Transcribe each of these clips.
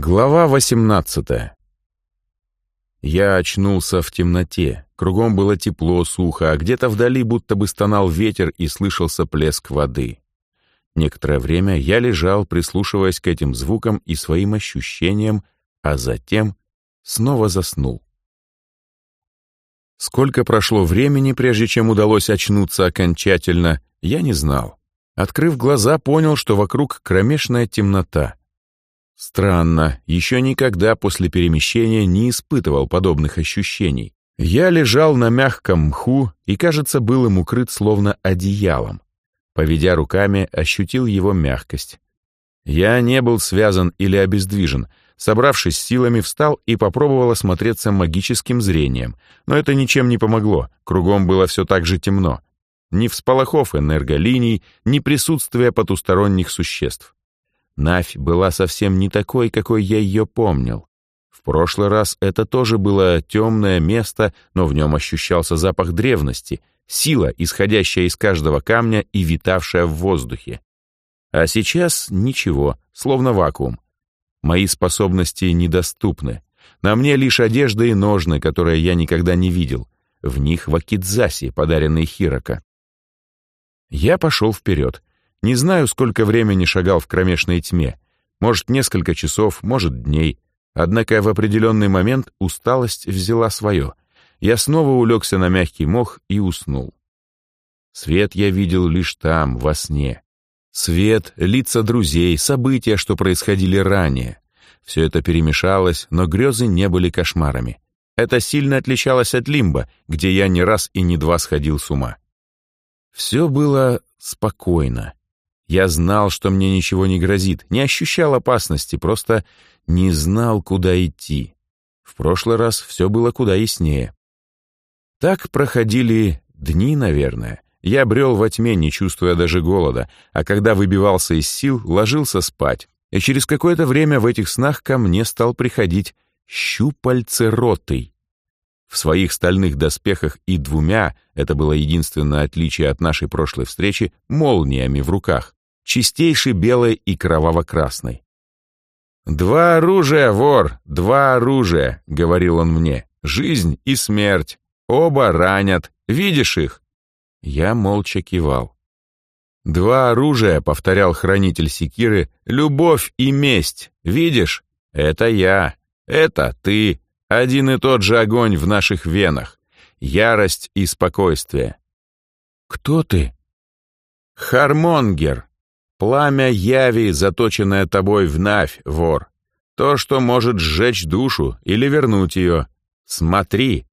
Глава 18 Я очнулся в темноте. Кругом было тепло, сухо, а где-то вдали будто бы стонал ветер и слышался плеск воды. Некоторое время я лежал, прислушиваясь к этим звукам и своим ощущениям, а затем снова заснул. Сколько прошло времени, прежде чем удалось очнуться окончательно, я не знал. Открыв глаза, понял, что вокруг кромешная темнота. Странно, еще никогда после перемещения не испытывал подобных ощущений. Я лежал на мягком мху и, кажется, был им укрыт словно одеялом. Поведя руками, ощутил его мягкость. Я не был связан или обездвижен. Собравшись силами, встал и попробовал осмотреться магическим зрением. Но это ничем не помогло, кругом было все так же темно. Ни всполохов энерголиний, ни присутствия потусторонних существ. Навь была совсем не такой, какой я ее помнил. В прошлый раз это тоже было темное место, но в нем ощущался запах древности, сила, исходящая из каждого камня и витавшая в воздухе. А сейчас ничего, словно вакуум. Мои способности недоступны. На мне лишь одежда и ножны, которые я никогда не видел. В них вакидзаси, подаренный Хирока. Я пошел вперед. Не знаю, сколько времени шагал в кромешной тьме. Может, несколько часов, может, дней. Однако в определенный момент усталость взяла свое. Я снова улегся на мягкий мох и уснул. Свет я видел лишь там, во сне. Свет, лица друзей, события, что происходили ранее. Все это перемешалось, но грезы не были кошмарами. Это сильно отличалось от лимба, где я не раз и не два сходил с ума. Все было спокойно. Я знал, что мне ничего не грозит, не ощущал опасности, просто не знал, куда идти. В прошлый раз все было куда яснее. Так проходили дни, наверное. Я брел во тьме, не чувствуя даже голода, а когда выбивался из сил, ложился спать. И через какое-то время в этих снах ко мне стал приходить щупальце ротый. В своих стальных доспехах и двумя, это было единственное отличие от нашей прошлой встречи, молниями в руках чистейшей белой и кроваво-красной. «Два оружия, вор, два оружия», — говорил он мне, — «жизнь и смерть. Оба ранят. Видишь их?» Я молча кивал. «Два оружия», — повторял хранитель секиры, — «любовь и месть. Видишь? Это я. Это ты. Один и тот же огонь в наших венах. Ярость и спокойствие». «Кто ты?» «Хармонгер, Пламя яви, заточенное тобой в навь, вор. То, что может сжечь душу или вернуть ее. Смотри.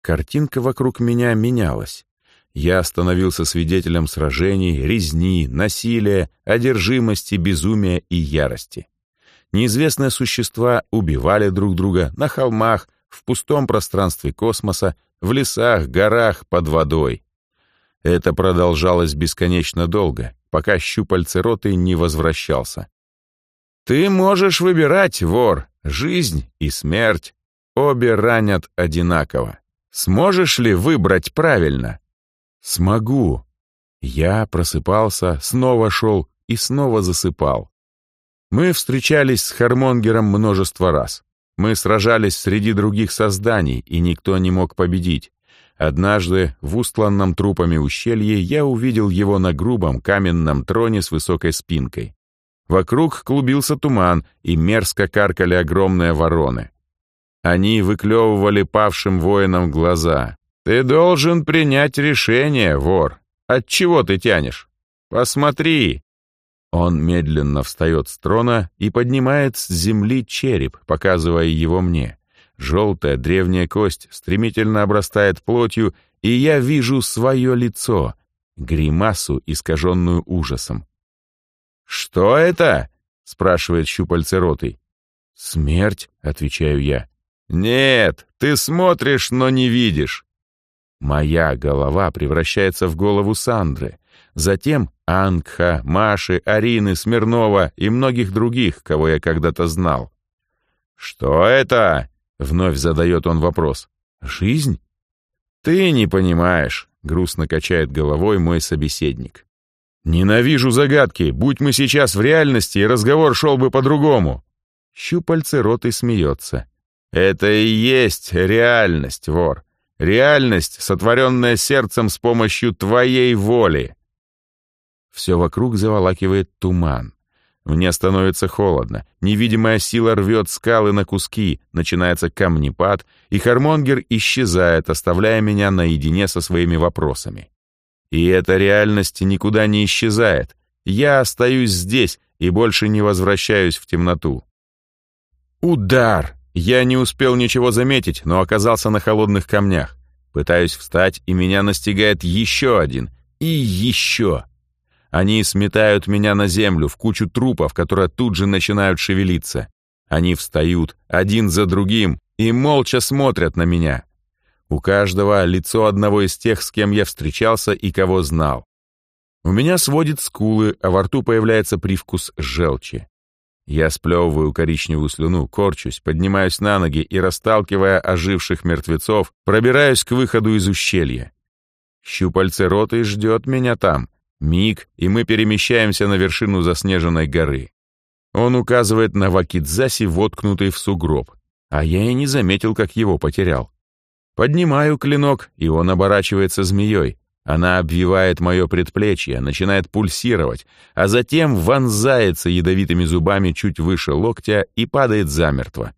Картинка вокруг меня менялась. Я становился свидетелем сражений, резни, насилия, одержимости, безумия и ярости. Неизвестные существа убивали друг друга на холмах, в пустом пространстве космоса, в лесах, горах, под водой. Это продолжалось бесконечно долго, пока щупальце роты не возвращался. «Ты можешь выбирать, вор, жизнь и смерть. Обе ранят одинаково. Сможешь ли выбрать правильно?» «Смогу». Я просыпался, снова шел и снова засыпал. Мы встречались с Хармонгером множество раз. Мы сражались среди других созданий, и никто не мог победить. Однажды в устланном трупами ущелье я увидел его на грубом каменном троне с высокой спинкой. Вокруг клубился туман, и мерзко каркали огромные вороны. Они выклевывали павшим воинам глаза. «Ты должен принять решение, вор. От чего ты тянешь? Посмотри!» Он медленно встает с трона и поднимает с земли череп, показывая его мне. Желтая древняя кость стремительно обрастает плотью, и я вижу свое лицо, гримасу, искаженную ужасом. «Что это?» — спрашивает щупальце роты. «Смерть», — отвечаю я. «Нет, ты смотришь, но не видишь». Моя голова превращается в голову Сандры, затем Ангха, Маши, Арины, Смирнова и многих других, кого я когда-то знал. «Что это?» Вновь задает он вопрос. «Жизнь?» «Ты не понимаешь», — грустно качает головой мой собеседник. «Ненавижу загадки. Будь мы сейчас в реальности, разговор шел бы по-другому». Щупальце роты смеется. Это и есть реальность, вор. Реальность, сотворенная сердцем с помощью твоей воли. Все вокруг заволакивает туман. Мне становится холодно. Невидимая сила рвет скалы на куски, начинается камнепад, и Хармонгер исчезает, оставляя меня наедине со своими вопросами. И эта реальность никуда не исчезает. Я остаюсь здесь и больше не возвращаюсь в темноту. Удар! Я не успел ничего заметить, но оказался на холодных камнях. Пытаюсь встать, и меня настигает еще один. И еще. Они сметают меня на землю, в кучу трупов, которые тут же начинают шевелиться. Они встают, один за другим, и молча смотрят на меня. У каждого лицо одного из тех, с кем я встречался и кого знал. У меня сводит скулы, а во рту появляется привкус желчи. Я сплевываю коричневую слюну, корчусь, поднимаюсь на ноги и, расталкивая оживших мертвецов, пробираюсь к выходу из ущелья. Щупальце роты ждет меня там, Миг, и мы перемещаемся на вершину заснеженной горы. Он указывает на Вакидзаси, воткнутый в сугроб, а я и не заметил, как его потерял. Поднимаю клинок, и он оборачивается змеей. Она обвивает мое предплечье, начинает пульсировать, а затем вонзается ядовитыми зубами чуть выше локтя и падает замертво.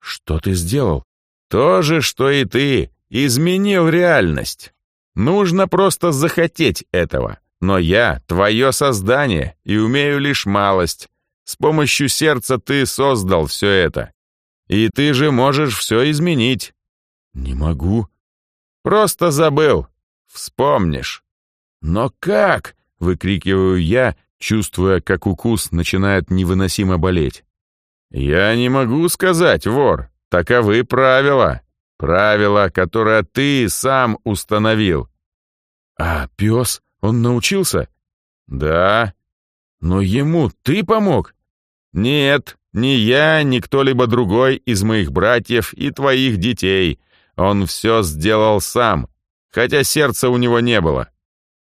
«Что ты сделал?» «То же, что и ты. Изменил реальность. Нужно просто захотеть этого. Но я — твое создание и умею лишь малость. С помощью сердца ты создал все это. И ты же можешь все изменить. Не могу. Просто забыл. Вспомнишь. Но как? Выкрикиваю я, чувствуя, как укус начинает невыносимо болеть. Я не могу сказать, вор. Таковы правила. Правила, которые ты сам установил. А пес? Он научился? Да. Но ему ты помог? Нет, ни я, ни кто-либо другой из моих братьев и твоих детей. Он все сделал сам, хотя сердца у него не было.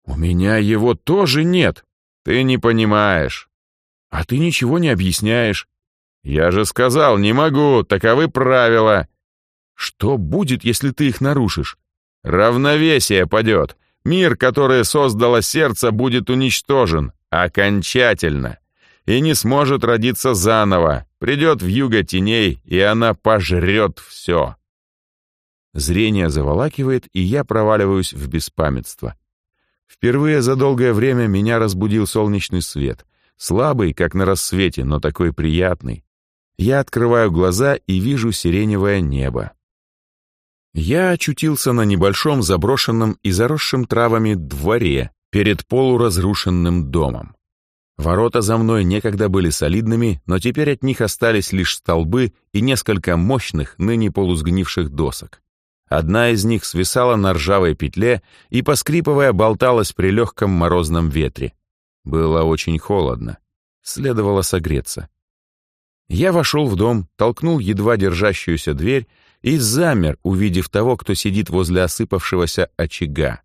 У меня его тоже нет. Ты не понимаешь. А ты ничего не объясняешь. Я же сказал, не могу, таковы правила. Что будет, если ты их нарушишь? Равновесие падет. Мир, который создало сердце, будет уничтожен окончательно и не сможет родиться заново. Придет в юго теней, и она пожрет все. Зрение заволакивает, и я проваливаюсь в беспамятство. Впервые за долгое время меня разбудил солнечный свет. Слабый, как на рассвете, но такой приятный. Я открываю глаза и вижу сиреневое небо. Я очутился на небольшом заброшенном и заросшем травами дворе перед полуразрушенным домом. Ворота за мной некогда были солидными, но теперь от них остались лишь столбы и несколько мощных, ныне полусгнивших досок. Одна из них свисала на ржавой петле и, поскрипывая, болталась при легком морозном ветре. Было очень холодно. Следовало согреться. Я вошел в дом, толкнул едва держащуюся дверь и замер, увидев того, кто сидит возле осыпавшегося очага.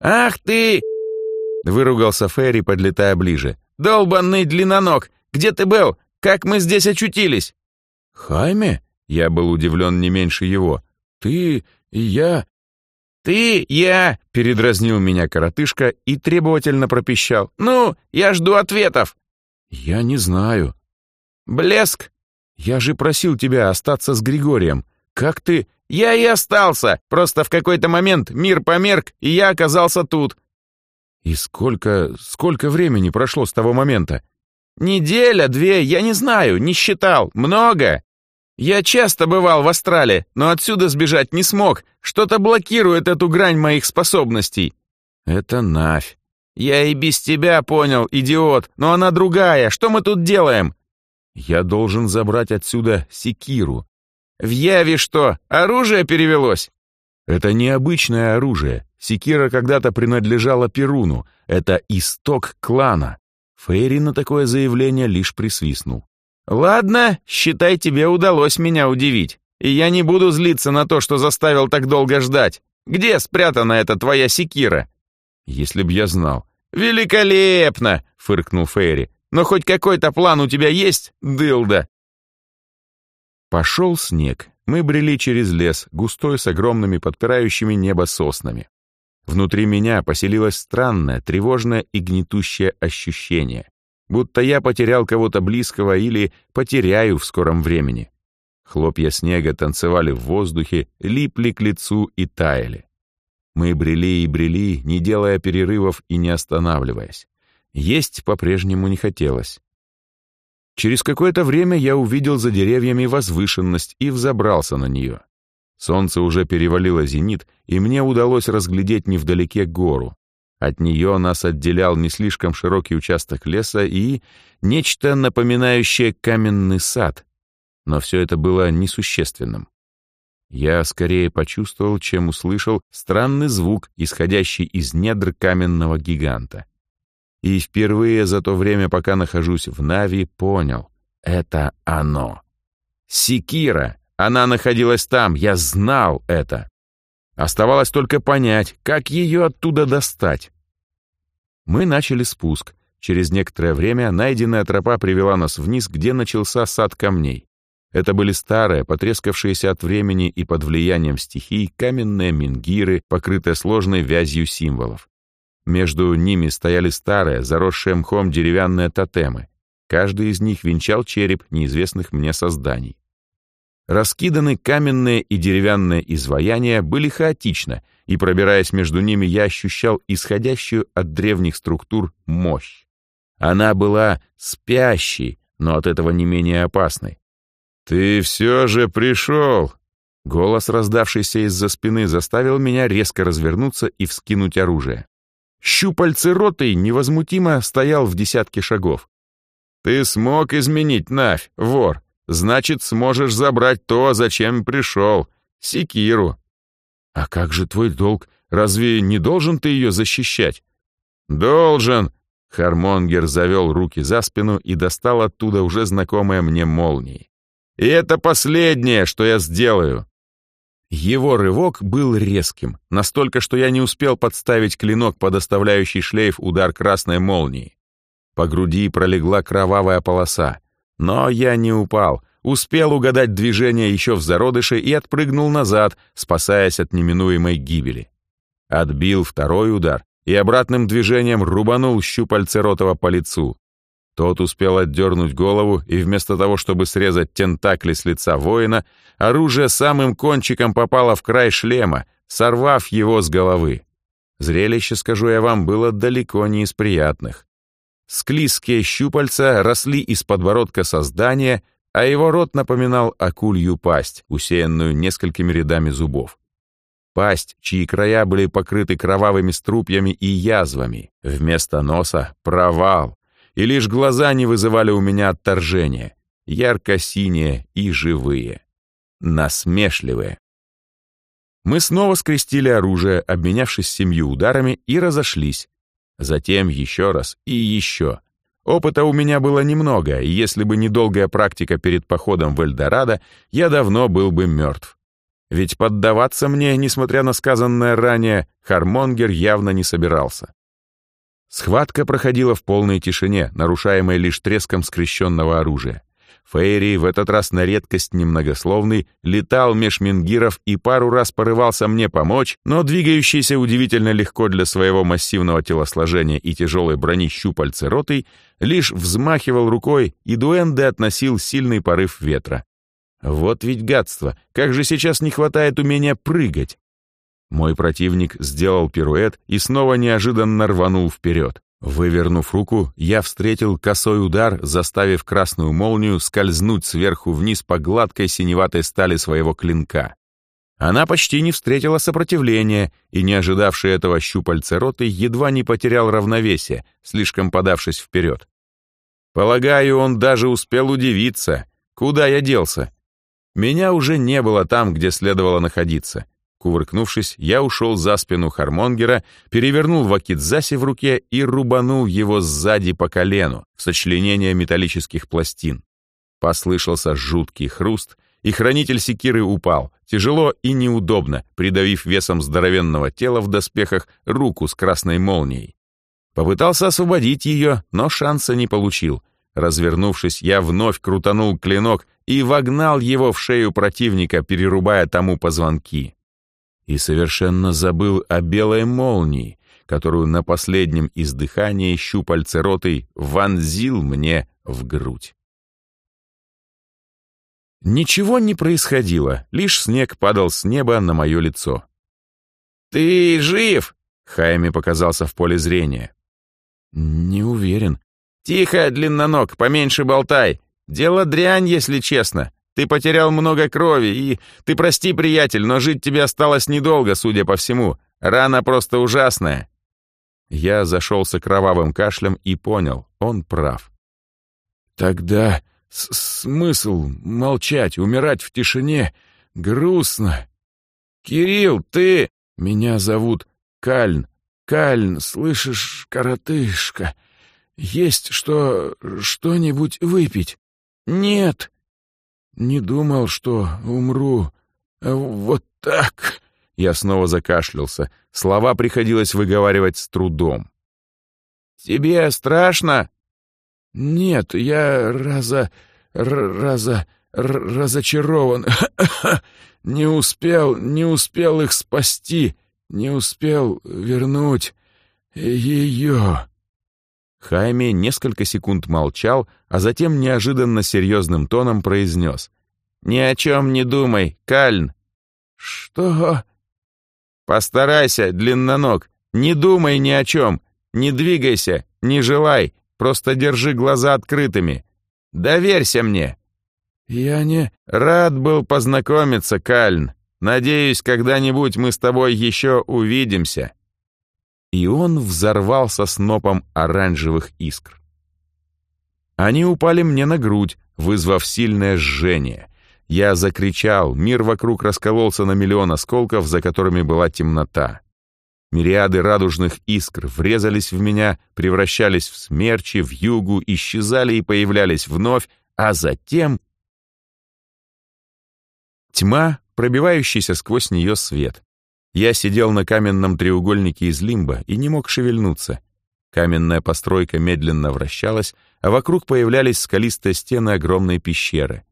«Ах ты!» — выругался Ферри, подлетая ближе. «Долбанный длинноног! Где ты был? Как мы здесь очутились?» «Хайме?» — я был удивлен не меньше его. «Ты и я...» «Ты, я!» — передразнил меня коротышка и требовательно пропищал. «Ну, я жду ответов!» «Я не знаю». «Блеск!» «Я же просил тебя остаться с Григорием. Как ты...» «Я и остался. Просто в какой-то момент мир померк, и я оказался тут». «И сколько... сколько времени прошло с того момента?» «Неделя, две, я не знаю, не считал. Много. Я часто бывал в Астрале, но отсюда сбежать не смог. Что-то блокирует эту грань моих способностей». «Это Навь». «Я и без тебя понял, идиот, но она другая. Что мы тут делаем?» Я должен забрать отсюда секиру. В Яве что, оружие перевелось? Это необычное оружие. Секира когда-то принадлежала Перуну. Это исток клана. Фейри на такое заявление лишь присвистнул. «Ладно, считай, тебе удалось меня удивить. И я не буду злиться на то, что заставил так долго ждать. Где спрятана эта твоя секира?» «Если б я знал». «Великолепно!» — фыркнул Фейри. Но хоть какой-то план у тебя есть, дылда?» Пошел снег. Мы брели через лес, густой с огромными подпирающими небо соснами. Внутри меня поселилось странное, тревожное и гнетущее ощущение, будто я потерял кого-то близкого или потеряю в скором времени. Хлопья снега танцевали в воздухе, липли к лицу и таяли. Мы брели и брели, не делая перерывов и не останавливаясь. Есть по-прежнему не хотелось. Через какое-то время я увидел за деревьями возвышенность и взобрался на нее. Солнце уже перевалило зенит, и мне удалось разглядеть невдалеке гору. От нее нас отделял не слишком широкий участок леса и нечто напоминающее каменный сад. Но все это было несущественным. Я скорее почувствовал, чем услышал странный звук, исходящий из недр каменного гиганта. И впервые за то время, пока нахожусь в Нави, понял — это оно. Секира! Она находилась там, я знал это. Оставалось только понять, как ее оттуда достать. Мы начали спуск. Через некоторое время найденная тропа привела нас вниз, где начался сад камней. Это были старые, потрескавшиеся от времени и под влиянием стихий каменные мингиры, покрытые сложной вязью символов. Между ними стояли старые, заросшие мхом деревянные тотемы. Каждый из них венчал череп неизвестных мне созданий. Раскиданы каменные и деревянные изваяния были хаотично, и, пробираясь между ними, я ощущал исходящую от древних структур мощь. Она была спящей, но от этого не менее опасной. «Ты все же пришел!» Голос, раздавшийся из-за спины, заставил меня резко развернуться и вскинуть оружие. Щупальцы ротой невозмутимо стоял в десятке шагов. «Ты смог изменить Навь, вор. Значит, сможешь забрать то, зачем пришел. Секиру». «А как же твой долг? Разве не должен ты ее защищать?» «Должен!» Хармонгер завел руки за спину и достал оттуда уже знакомые мне молнии. И это последнее, что я сделаю. Его рывок был резким, настолько, что я не успел подставить клинок под оставляющий шлейф удар красной молнии. По груди пролегла кровавая полоса. Но я не упал, успел угадать движение еще в зародыше и отпрыгнул назад, спасаясь от неминуемой гибели. Отбил второй удар и обратным движением рубанул щупальце Ротова по лицу. Тот успел отдернуть голову, и вместо того, чтобы срезать тентакли с лица воина, оружие самым кончиком попало в край шлема, сорвав его с головы. Зрелище, скажу я вам, было далеко не из приятных. Склизкие щупальца росли из подбородка создания, а его рот напоминал акулью пасть, усеянную несколькими рядами зубов. Пасть, чьи края были покрыты кровавыми струпьями и язвами. Вместо носа — провал, и лишь глаза не вызывали у меня отторжения, ярко-синие и живые, насмешливые. Мы снова скрестили оружие, обменявшись семью ударами, и разошлись. Затем еще раз и еще. Опыта у меня было немного, и если бы не долгая практика перед походом в Эльдорадо, я давно был бы мертв. Ведь поддаваться мне, несмотря на сказанное ранее, Хармонгер явно не собирался. Схватка проходила в полной тишине, нарушаемой лишь треском скрещенного оружия. Фейри, в этот раз на редкость немногословный, летал меж мингиров и пару раз порывался мне помочь, но двигающийся удивительно легко для своего массивного телосложения и тяжелой брони щупальцы ротой лишь взмахивал рукой, и Дуэнде относил сильный порыв ветра. Вот ведь гадство, как же сейчас не хватает умения прыгать. Мой противник сделал пируэт и снова неожиданно рванул вперед. Вывернув руку, я встретил косой удар, заставив красную молнию скользнуть сверху вниз по гладкой синеватой стали своего клинка. Она почти не встретила сопротивления, и не ожидавший этого щупальца роты едва не потерял равновесие, слишком подавшись вперед. Полагаю, он даже успел удивиться, куда я делся. Меня уже не было там, где следовало находиться — Кувыркнувшись, я ушел за спину Хармонгера, перевернул вакидзаси в руке и рубанул его сзади по колену, сочленение металлических пластин. Послышался жуткий хруст, и хранитель секиры упал, тяжело и неудобно, придавив весом здоровенного тела в доспехах руку с красной молнией. Попытался освободить ее, но шанса не получил. Развернувшись, я вновь крутанул клинок и вогнал его в шею противника, перерубая тому позвонки. И совершенно забыл о белой молнии, которую на последнем издыхании щупальце ротой вонзил мне в грудь. Ничего не происходило, лишь снег падал с неба на мое лицо. «Ты жив?» — Хайми показался в поле зрения. «Не уверен». «Тихо, длинноног, поменьше болтай. Дело дрянь, если честно. Ты потерял много крови, и... Ты прости, приятель, но жить тебе осталось недолго, судя по всему. Рана просто ужасная». Я зашелся кровавым кашлем и понял, он прав. «Тогда смысл молчать, умирать в тишине? Грустно. Кирилл, ты...» «Меня зовут Кальн. Кальн, слышишь, коротышка? Есть что... что-нибудь выпить?» «Нет». «Не думал, что умру. Вот так...» Я снова закашлялся. Слова приходилось выговаривать с трудом. «Тебе страшно?» «Нет, я раза... раза... разочарован. Не успел, не успел их спасти, не успел вернуть ее». Хайме несколько секунд молчал, а затем неожиданно серьезным тоном произнес. «Ни о чем не думай, Кальн». «Что?» «Постарайся, длинноног, не думай ни о чем, не двигайся, не желай, просто держи глаза открытыми. Доверься мне». «Я не...» «Рад был познакомиться, Кальн. Надеюсь, когда-нибудь мы с тобой еще увидимся». И он взорвался снопом оранжевых искр. Они упали мне на грудь, вызвав сильное жжение. Я закричал, мир вокруг раскололся на миллион осколков, за которыми была темнота. Мириады радужных искр врезались в меня, превращались в смерчи, в югу, исчезали и появлялись вновь, а затем Тьма, пробивающийся сквозь нее свет. Я сидел на каменном треугольнике из лимба и не мог шевельнуться. Каменная постройка медленно вращалась, а вокруг появлялись скалистые стены огромной пещеры.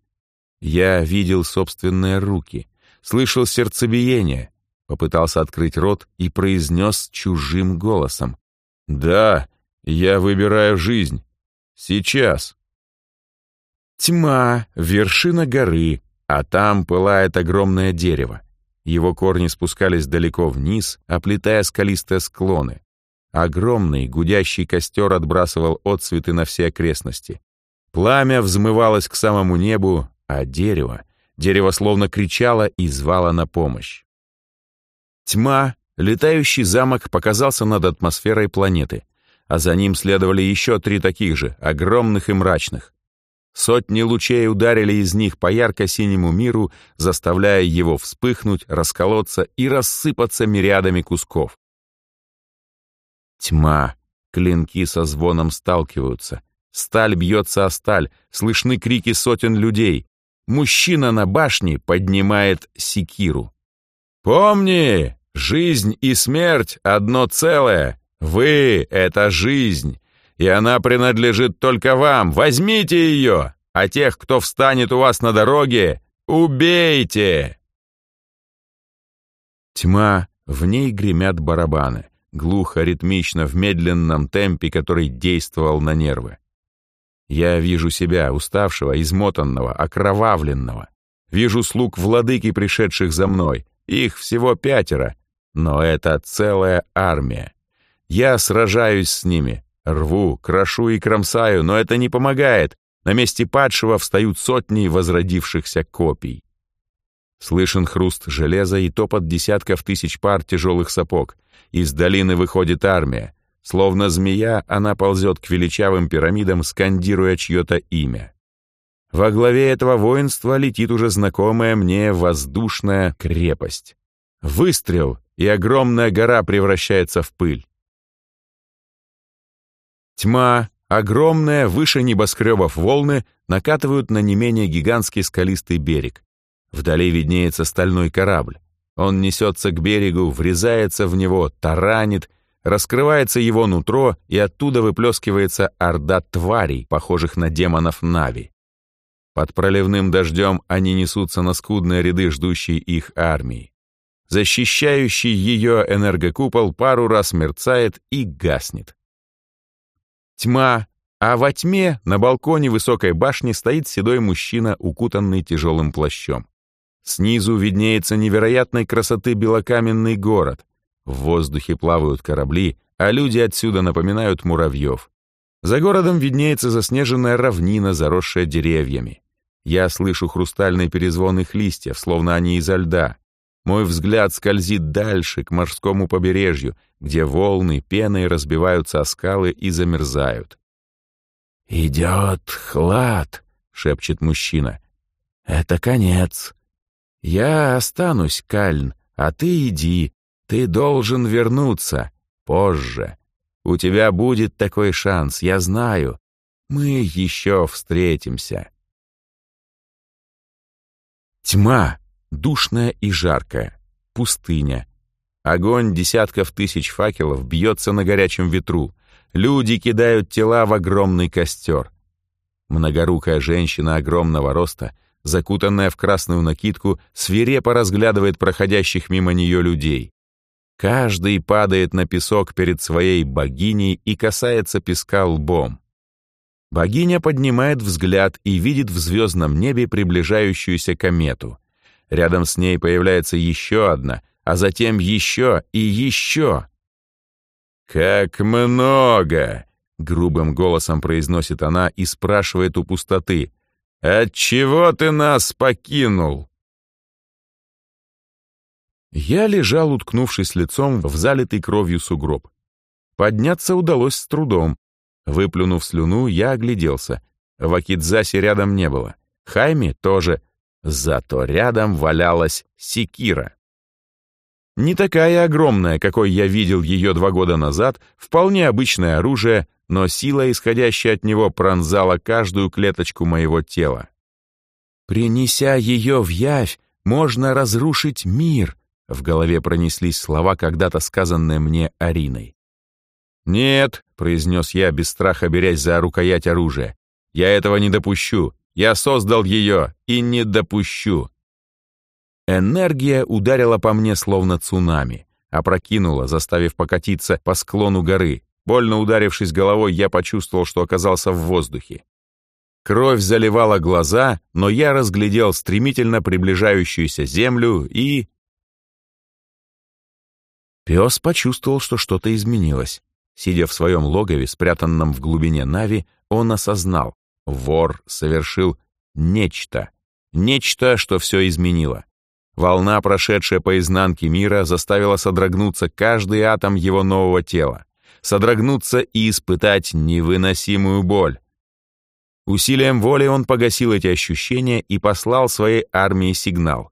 Я видел собственные руки, слышал сердцебиение, попытался открыть рот и произнес чужим голосом. «Да, я выбираю жизнь. Сейчас». Тьма, вершина горы, а там пылает огромное дерево. Его корни спускались далеко вниз, оплетая скалистые склоны. Огромный гудящий костер отбрасывал отцветы на все окрестности. Пламя взмывалось к самому небу, а дерево, дерево словно кричало и звало на помощь. Тьма, летающий замок показался над атмосферой планеты, а за ним следовали еще три таких же, огромных и мрачных. Сотни лучей ударили из них по ярко-синему миру, заставляя его вспыхнуть, расколоться и рассыпаться мириадами кусков. Тьма. Клинки со звоном сталкиваются. Сталь бьется о сталь, слышны крики сотен людей. Мужчина на башне поднимает секиру. «Помни, жизнь и смерть — одно целое. Вы — это жизнь и она принадлежит только вам. Возьмите ее, а тех, кто встанет у вас на дороге, убейте!» Тьма, в ней гремят барабаны, глухо, ритмично, в медленном темпе, который действовал на нервы. Я вижу себя, уставшего, измотанного, окровавленного. Вижу слуг владыки, пришедших за мной. Их всего пятеро, но это целая армия. Я сражаюсь с ними, Рву, крошу и кромсаю, но это не помогает. На месте падшего встают сотни возродившихся копий. Слышен хруст железа и топот десятков тысяч пар тяжелых сапог. Из долины выходит армия. Словно змея, она ползет к величавым пирамидам, скандируя чье-то имя. Во главе этого воинства летит уже знакомая мне воздушная крепость. Выстрел, и огромная гора превращается в пыль. Тьма, огромная, выше небоскребов волны, накатывают на не менее гигантский скалистый берег. Вдали виднеется стальной корабль. Он несется к берегу, врезается в него, таранит, раскрывается его нутро, и оттуда выплескивается орда тварей, похожих на демонов Нави. Под проливным дождем они несутся на скудные ряды ждущей их армии. Защищающий ее энергокупол пару раз мерцает и гаснет. Тьма, а во тьме на балконе высокой башни стоит седой мужчина, укутанный тяжелым плащом. Снизу виднеется невероятной красоты белокаменный город. В воздухе плавают корабли, а люди отсюда напоминают муравьев. За городом виднеется заснеженная равнина, заросшая деревьями. Я слышу хрустальный перезвон их листьев, словно они изо льда. Мой взгляд скользит дальше, к морскому побережью, где волны пеной разбиваются о скалы и замерзают. «Идет хлад», — шепчет мужчина. «Это конец. Я останусь, Кальн, а ты иди. Ты должен вернуться. Позже. У тебя будет такой шанс, я знаю. Мы еще встретимся». Тьма, душная и жаркая, пустыня. Огонь десятков тысяч факелов бьется на горячем ветру. Люди кидают тела в огромный костер. Многорукая женщина огромного роста, закутанная в красную накидку, свирепо разглядывает проходящих мимо нее людей. Каждый падает на песок перед своей богиней и касается песка лбом. Богиня поднимает взгляд и видит в звездном небе приближающуюся комету. Рядом с ней появляется еще одна, а затем еще и еще. «Как много!» — грубым голосом произносит она и спрашивает у пустоты. «Отчего ты нас покинул?» Я лежал, уткнувшись лицом в залитый кровью сугроб. Подняться удалось с трудом, Выплюнув слюну, я огляделся. Вакидзаси рядом не было. Хайми тоже. Зато рядом валялась секира. Не такая огромная, какой я видел ее два года назад, вполне обычное оружие, но сила, исходящая от него, пронзала каждую клеточку моего тела. «Принеся ее в явь, можно разрушить мир», — в голове пронеслись слова, когда-то сказанные мне Ариной. «Нет», — произнес я, без страха берясь за рукоять оружия, «я этого не допущу. Я создал ее и не допущу». Энергия ударила по мне словно цунами, опрокинула, заставив покатиться по склону горы. Больно ударившись головой, я почувствовал, что оказался в воздухе. Кровь заливала глаза, но я разглядел стремительно приближающуюся землю и... Пес почувствовал, что что-то изменилось. Сидя в своем логове, спрятанном в глубине Нави, он осознал, вор совершил нечто. Нечто, что все изменило. Волна, прошедшая по изнанке мира, заставила содрогнуться каждый атом его нового тела. Содрогнуться и испытать невыносимую боль. Усилием воли он погасил эти ощущения и послал своей армии сигнал.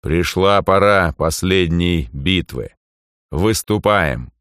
Пришла пора последней битвы. Выступаем.